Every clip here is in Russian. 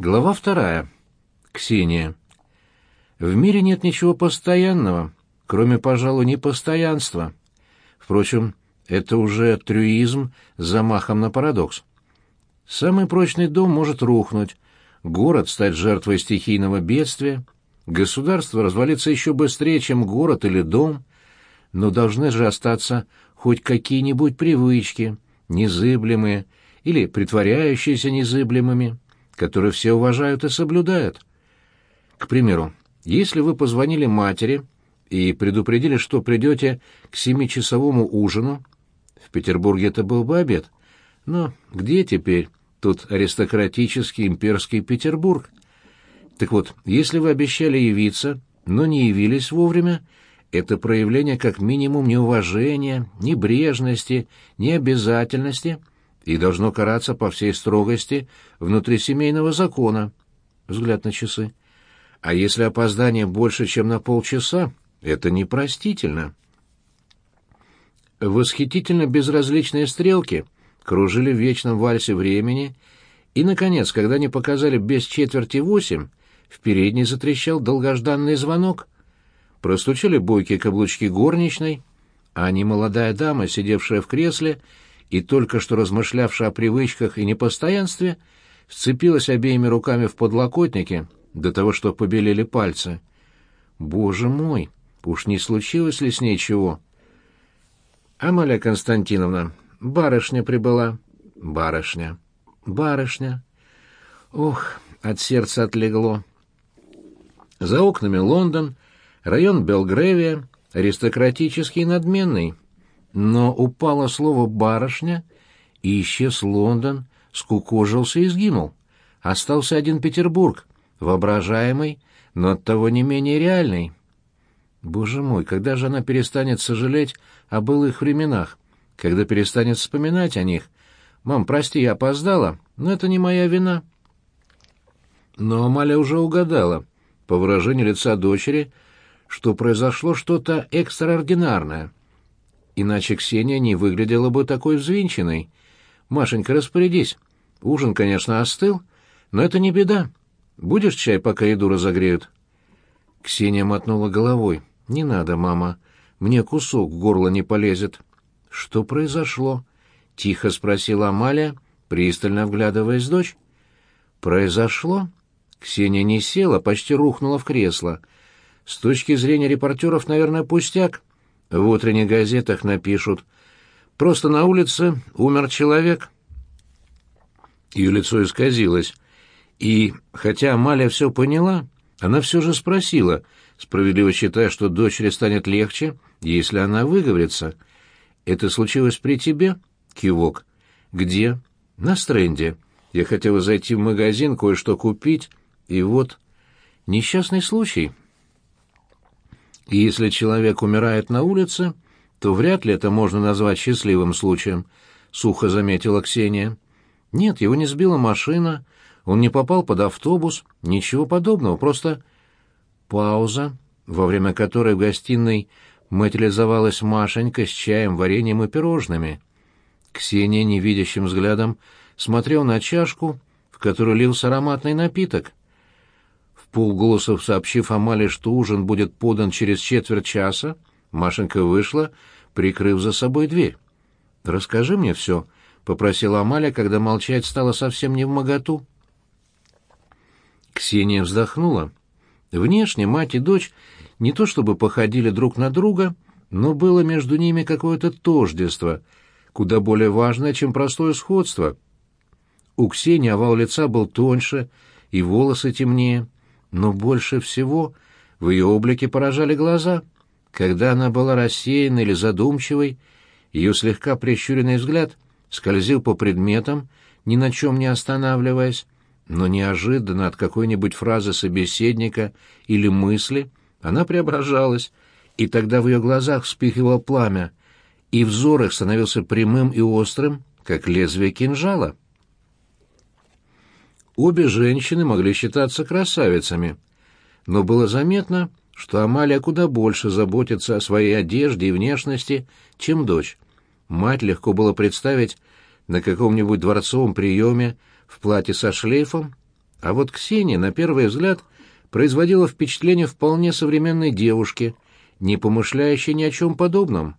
Глава вторая. Ксения. В мире нет ничего постоянного, кроме, пожалуй, непостоянства. Впрочем, это уже трюизм с замахом на парадокс. Самый прочный дом может рухнуть, город стать жертвой стихийного бедствия, государство развалиться еще быстрее, чем город или дом, но должны же остаться хоть какие-нибудь привычки, незыблемые или притворяющиеся незыблемыми, которые все уважают и соблюдают. К примеру, если вы позвонили матери и предупредили, что придете к семичасовому ужину, в Петербурге это был бы обед, но где теперь тут аристократический имперский Петербург? Так вот, если вы обещали явиться, но не явились вовремя, это проявление как минимум неуважения, небрежности, необязательности и должно караться по всей строгости внутрисемейного закона. Взгляд на часы. А если опоздание больше, чем на полчаса, это непростительно. Восхитительно безразличные стрелки кружили в вечном вальсе времени, и, наконец, когда они показали без четверти восемь, в передней затрещал долгожданный звонок. Простучали бойкие каблучки горничной, а немолодая дама, сидевшая в кресле и только что размышлявшая о привычках и непостоянстве, вцепилась обеими руками в подлокотники до того, что побелели пальцы. «Боже мой! Уж не случилось ли с ней чего?» «Амалия Константиновна, барышня прибыла». «Барышня, барышня». Ох, от сердца отлегло. За окнами Лондон, район Белгревия, аристократический и надменный. Но упало слово «барышня», и исчез Лондон, скукожился и сгинул. Остался один Петербург, воображаемый, но оттого не менее реальный. Боже мой, когда же она перестанет сожалеть о былых временах? Когда перестанет вспоминать о них? Мам, прости, я опоздала, но это не моя вина. Но Амалия уже угадала, по выражению лица дочери, что произошло что-то экстраординарное. Иначе Ксения не выглядела бы такой взвинченной. «Машенька, распорядись. Ужин, конечно, остыл, но это не беда. Будешь чай, пока еду разогреют?» Ксения мотнула головой. «Не надо, мама. Мне кусок в горло не полезет». «Что произошло?» — тихо спросила Амалия, пристально вглядываясь в дочь. «Произошло?» Ксения не села, почти рухнула в кресло. «С точки зрения репортеров, наверное, пустяк. В утренних газетах напишут. Просто на улице умер человек». Ее лицо исказилось. И, хотя Амалия все поняла, она все же спросила, справедливо считая, что дочери станет легче, если она выговорится. «Это случилось при тебе?» — кивок. «Где?» «На стренде. Я хотела зайти в магазин, кое-что купить, и вот...» «Несчастный случай». «Если человек умирает на улице, то вряд ли это можно назвать счастливым случаем», — сухо заметила Ксения. «Нет, его не сбила машина, он не попал под автобус, ничего подобного, просто пауза, во время которой в гостиной материализовалась Машенька с чаем, вареньем и пирожными. Ксения невидящим взглядом смотрел на чашку, в которую лился ароматный напиток. В полголосов сообщив Амале, что ужин будет подан через четверть часа, Машенька вышла, прикрыв за собой дверь. «Расскажи мне все», — попросила Амаля, когда молчать стало совсем не в моготу. Ксения вздохнула. Внешне мать и дочь не то чтобы походили друг на друга, но было между ними какое-то тождество, куда более важное, чем простое сходство. У Ксении овал лица был тоньше, и волосы темнее, но больше всего в ее облике поражали глаза. Когда она была рассеянной или задумчивой, ее слегка прищуренный взгляд скользил по предметам, ни на чем не останавливаясь, но неожиданно от какой-нибудь фразы собеседника или мысли она преображалась, и тогда в ее глазах вспыхивало пламя, и взор их становился прямым и острым, как лезвие кинжала. Обе женщины могли считаться красавицами, но было заметно, что Амалия куда больше заботится о своей одежде и внешности, чем дочь. Мать легко было представить на каком-нибудь дворцовом приеме в платье со шлейфом, А вот Ксения, на первый взгляд, производила впечатление вполне современной девушки, не помышляющей ни о чем подобном.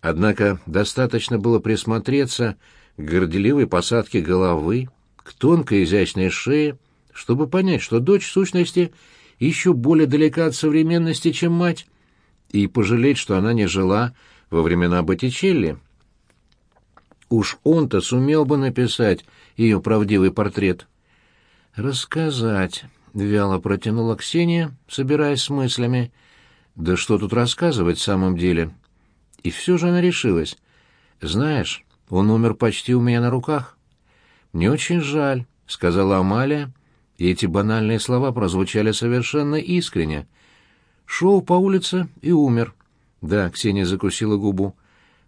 Однако достаточно было присмотреться к горделивой посадке головы, к тонкой изящной шее, чтобы понять, что дочь, в сущности, еще более далека от современности, чем мать, и пожалеть, что она не жила во времена Боттичелли. Уж он-то сумел бы написать ее правдивый портрет. «Рассказать», — вяло протянула Ксения, собираясь с мыслями. «Да что тут рассказывать в самом деле?» И все же она решилась. «Знаешь, он умер почти у меня на руках». «Мне очень жаль», — сказала Амалия, и эти банальные слова прозвучали совершенно искренне. Шел по улице и умер. Да, Ксения закусила губу.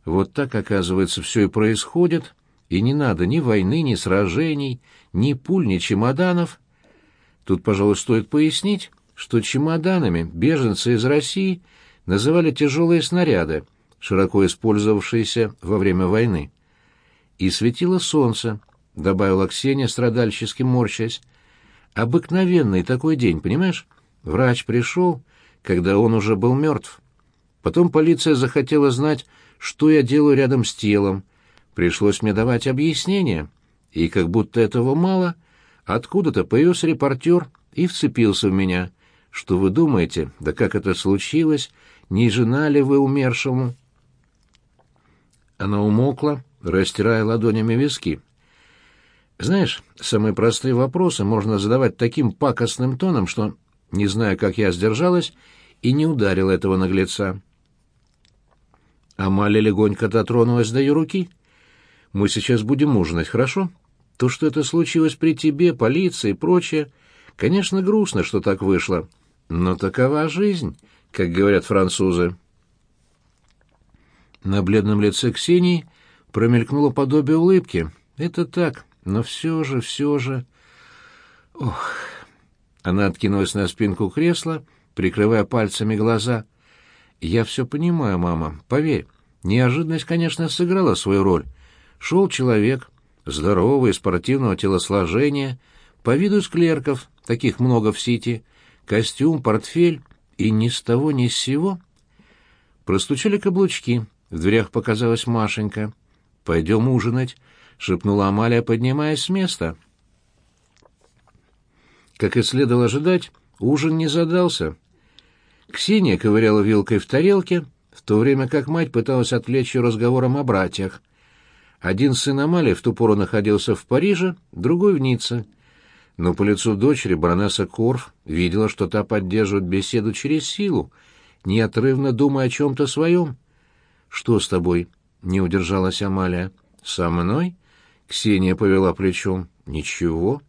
Вот так, оказывается, все и происходит, и не надо ни войны, ни сражений, ни пуль, ни чемоданов. Тут, пожалуй, стоит пояснить, что чемоданами беженцы из России называли тяжелые снаряды, широко использовавшиеся во время войны. И светило солнце, добавила Ксения, страдальчески морщась. Обыкновенный такой день, понимаешь? Врач пришел, когда он уже был мертв. Потом полиция захотела знать, что я делаю рядом с телом. Пришлось мне давать объяснение. И как будто этого мало, откуда-то появился репортер и вцепился в меня. Что вы думаете, да как это случилось? Не жена ли вы умершему? Она умокла, растирая ладонями виски. Знаешь, самые простые вопросы можно задавать таким пакостным тоном, что, не знаю, как я сдержалась, и не ударил этого наглеца. Амалия легонько дотронулась до ее руки. «Мы сейчас будем ужинать, хорошо? То, что это случилось при тебе, полиции и прочее, конечно, грустно, что так вышло, но такова жизнь, как говорят французы». На бледном лице Ксении промелькнуло подобие улыбки. «Это так, но все же, все же...» «Ох...» Она откинулась на спинку кресла, прикрывая пальцами глаза — «Я все понимаю, мама, поверь. Неожиданность, конечно, сыграла свою роль. Шел человек, здоровый, спортивного телосложения, по виду из клерков, таких много в Сити, костюм, портфель, и ни с того ни с сего. Простучали каблучки, в дверях показалась Машенька. «Пойдем ужинать», — шепнула Амалия, поднимаясь с места. Как и следовало ожидать, ужин не задался. Ксения ковыряла вилкой в тарелке, в то время как мать пыталась отвлечь ее разговором о братьях. Один сын Амалии в ту пору находился в Париже, другой в Ницце. Но по лицу дочери баронесса Корф видела, что та поддерживает беседу через силу, неотрывно думая о чем-то своем. «Что с тобой?» — не удержалась Амалия. «Со мной?» — Ксения повела плечом. «Ничего».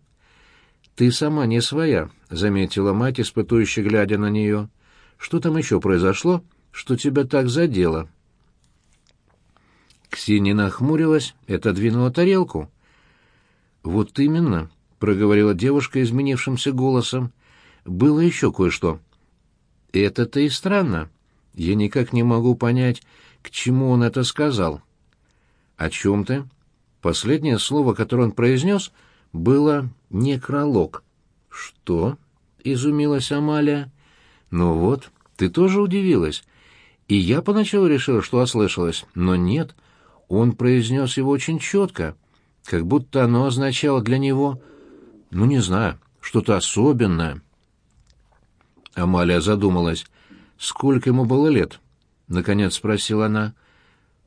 «Ты сама не своя», — заметила мать, испытующе глядя на нее. Что там еще произошло, что тебя так задело?» Ксения нахмурилась и отодвинула тарелку. «Вот именно», — проговорила девушка изменившимся голосом, — «было еще кое-что». «Это-то и странно. Я никак не могу понять, к чему он это сказал». «О чем ты?» Последнее слово, которое он произнес, было «некролог». «Что?» — изумилась Амалия. «Ну вот, ты тоже удивилась. И я поначалу решила, что ослышалась, но нет. Он произнес его очень четко, как будто оно означало для него, ну, не знаю, что-то особенное». Амалия задумалась. «Сколько ему было лет?» — наконец спросила она.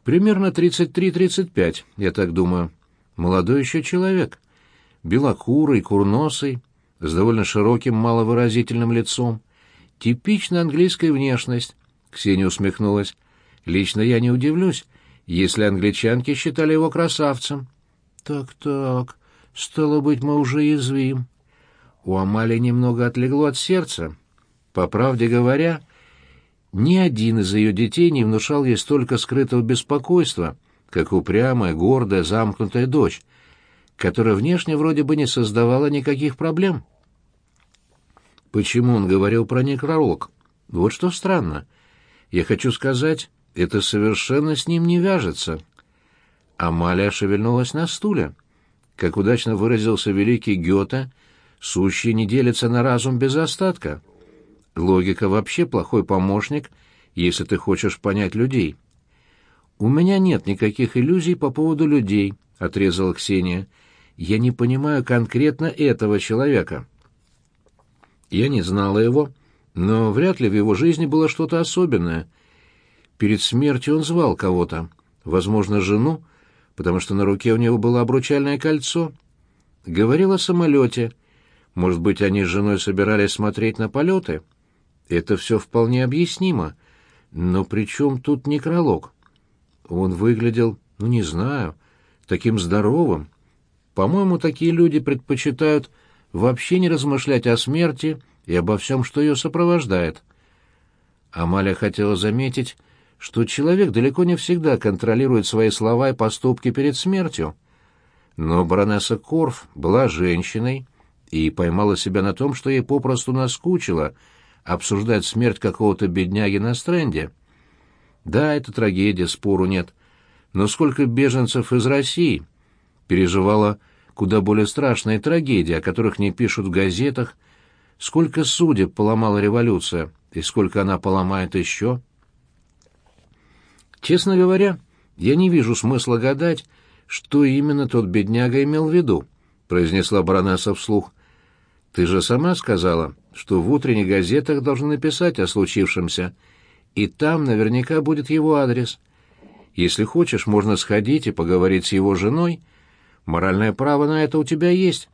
«Примерно тридцать три-тридцать пять, я так думаю. Молодой еще человек. Белокурый, курносый, с довольно широким маловыразительным лицом. Типичная английская внешность. Ксения усмехнулась. Лично я не удивлюсь, если англичанки считали его красавцем. Так-так, стало быть, мы уже язвим. У Амали немного отлегло от сердца. По правде говоря, ни один из ее детей не внушал ей столько скрытого беспокойства, как упрямая, гордая, замкнутая дочь, которая внешне вроде бы не создавала никаких проблем. Почему он говорил про некролог? Вот что странно. Я хочу сказать, это совершенно с ним не вяжется. Амалия шевельнулась на стуле. Как удачно выразился великий Гёте, сущее не делится на разум без остатка. Логика вообще плохой помощник, если ты хочешь понять людей. «У меня нет никаких иллюзий по поводу людей», — отрезала Ксения. «Я не понимаю конкретно этого человека». Я не знала его, но вряд ли в его жизни было что-то особенное. Перед смертью он звал кого-то, возможно, жену, потому что на руке у него было обручальное кольцо. Говорил о самолете. Может быть, они с женой собирались смотреть на полеты? Это все вполне объяснимо. Но при чем тут некролог? Он выглядел, ну не знаю, таким здоровым. По-моему, такие люди предпочитают вообще не размышлять о смерти и обо всем, что ее сопровождает. Амалия хотела заметить, что человек далеко не всегда контролирует свои слова и поступки перед смертью. Но баронесса Корф была женщиной и поймала себя на том, что ей попросту наскучило обсуждать смерть какого-то бедняги на стренде. Да, это трагедия, спору нет. Но сколько беженцев из России переживало куда более страшные трагедии, о которых не пишут в газетах, сколько судеб поломала революция и сколько она поломает еще. Честно говоря, я не вижу смысла гадать, что именно тот бедняга имел в виду, произнесла баронесса вслух. Ты же сама сказала, что в утренних газетах должны написать о случившемся — и там наверняка будет его адрес. Если хочешь, можно сходить и поговорить с его женой. Моральное право на это у тебя есть.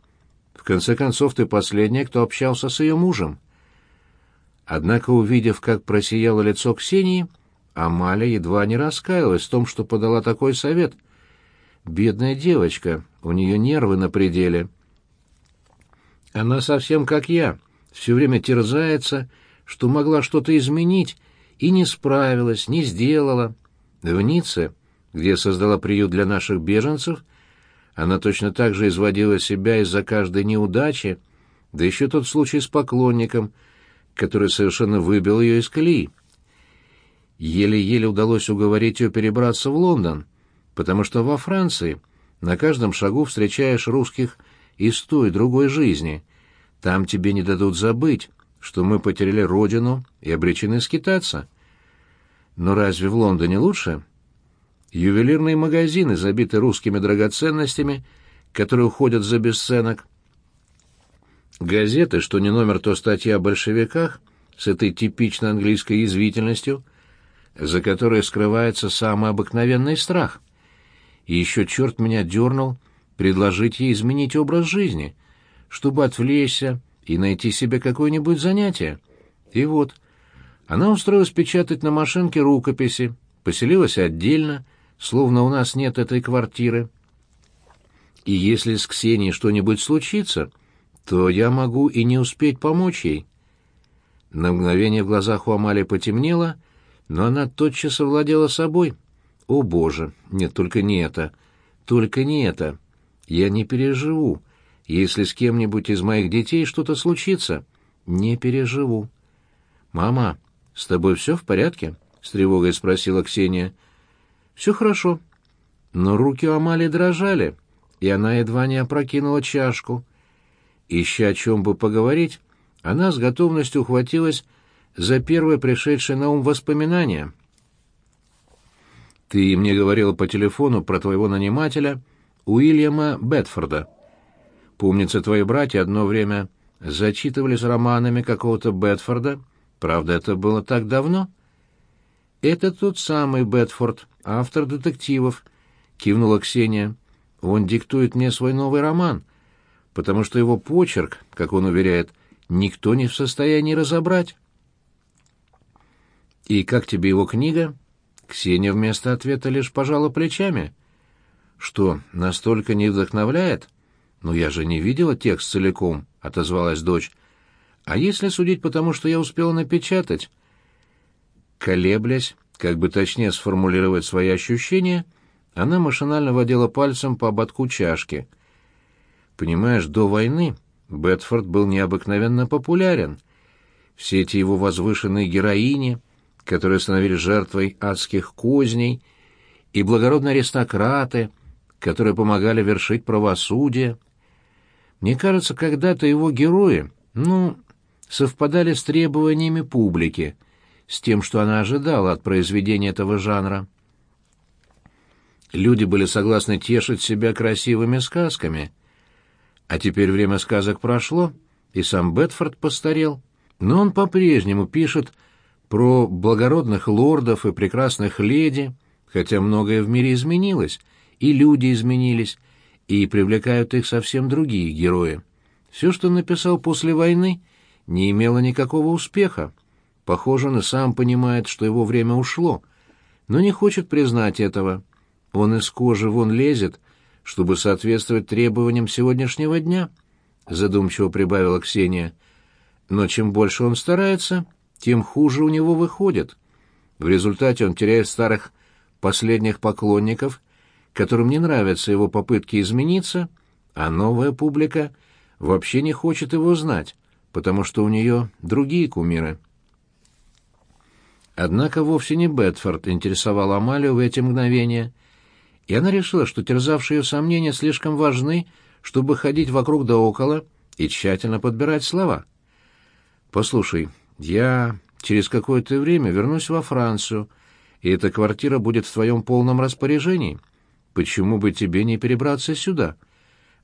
В конце концов, ты последняя, кто общался с ее мужем. Однако, увидев, как просияло лицо Ксении, Амалия едва не раскаялась в том, что подала такой совет. Бедная девочка, у нее нервы на пределе. Она совсем как я, все время терзается, что могла что-то изменить, и не справилась, не сделала. В Ницце, где создала приют для наших беженцев, она точно так же изводила себя из-за каждой неудачи, да еще тот случай с поклонником, который совершенно выбил ее из колеи. Еле-еле удалось уговорить ее перебраться в Лондон, потому что во Франции на каждом шагу встречаешь русских из той другой жизни. Там тебе не дадут забыть, что мы потеряли родину и обречены скитаться. Но разве в Лондоне лучше? Ювелирные магазины забиты русскими драгоценностями, которые уходят за бесценок. Газеты, что не номер, то статья о большевиках, с этой типично английской язвительностью, за которой скрывается самый обыкновенный страх. И еще черт меня дернул предложить ей изменить образ жизни, чтобы отвлечься, и найти себе какое-нибудь занятие. И вот, она устроилась печатать на машинке рукописи, поселилась отдельно, словно у нас нет этой квартиры. И если с Ксенией что-нибудь случится, то я могу и не успеть помочь ей. На мгновение в глазах у Амали потемнело, но она тотчас овладела собой. О, Боже, нет, только не это, только не это. Я не переживу, если с кем-нибудь из моих детей что-то случится, не переживу. «Мама, с тобой все в порядке?» — с тревогой спросила Ксения. «Все хорошо». Но руки у Амали дрожали, и она едва не опрокинула чашку. Ища о чем бы поговорить, она с готовностью ухватилась за первое пришедшее на ум воспоминание. «Ты мне говорила по телефону про твоего нанимателя, Уильяма Бетфорда». Помнится, твои братья одно время зачитывались романами какого-то Бетфорда. Правда, это было так давно. Это тот самый Бетфорд, автор детективов, кивнула Ксения. Он диктует мне свой новый роман, потому что его почерк, как он уверяет, никто не в состоянии разобрать. И как тебе его книга? Ксения вместо ответа лишь пожала плечами. Что, настолько не вдохновляет? «Но я же не видела текст целиком», — отозвалась дочь. «А если судить по тому, что я успела напечатать?» Колеблясь, как бы точнее сформулировать свои ощущения, она машинально водила пальцем по ободку чашки. «Понимаешь, до войны Бетфорд был необыкновенно популярен. Все эти его возвышенные героини, которые становились жертвой адских козней, и благородные аристократы, которые помогали вершить правосудие — Мне кажется, когда-то его герои, ну, совпадали с требованиями публики, с тем, что она ожидала от произведения этого жанра. Люди были согласны тешить себя красивыми сказками. А теперь время сказок прошло, и сам Бетфорд постарел. Но он по-прежнему пишет про благородных лордов и прекрасных леди, хотя многое в мире изменилось, и люди изменились, и привлекают их совсем другие герои. Все, что написал после войны, не имело никакого успеха. Похоже, он и сам понимает, что его время ушло, но не хочет признать этого. Он из кожи вон лезет, чтобы соответствовать требованиям сегодняшнего дня, — задумчиво прибавила Ксения. Но чем больше он старается, тем хуже у него выходит. В результате он теряет старых последних поклонников, которым не нравятся его попытки измениться, а новая публика вообще не хочет его знать, потому что у нее другие кумиры. Однако вовсе не Бетфорд интересовал Амалию в эти мгновения, и она решила, что терзавшие ее сомнения слишком важны, чтобы ходить вокруг да около и тщательно подбирать слова. «Послушай, я через какое-то время вернусь во Францию, и эта квартира будет в твоем полном распоряжении. Почему бы тебе не перебраться сюда?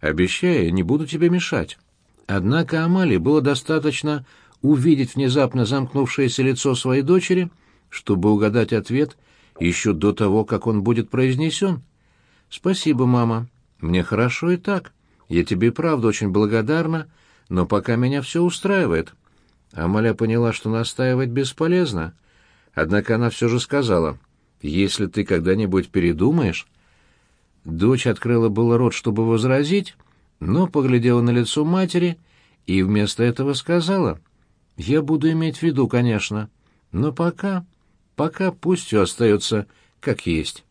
Обещаю, не буду тебе мешать». Однако Амалии было достаточно увидеть внезапно замкнувшееся лицо своей дочери, чтобы угадать ответ еще до того, как он будет произнесен. «Спасибо, мама. Мне хорошо и так. Я тебе и правда очень благодарна, но пока меня все устраивает». Амаля поняла, что настаивать бесполезно. Однако она все же сказала, «Если ты когда-нибудь передумаешь...» Дочь открыла было рот, чтобы возразить, но поглядела на лицо матери и вместо этого сказала, «Я буду иметь в виду, конечно, но пока, пока пусть все остается как есть».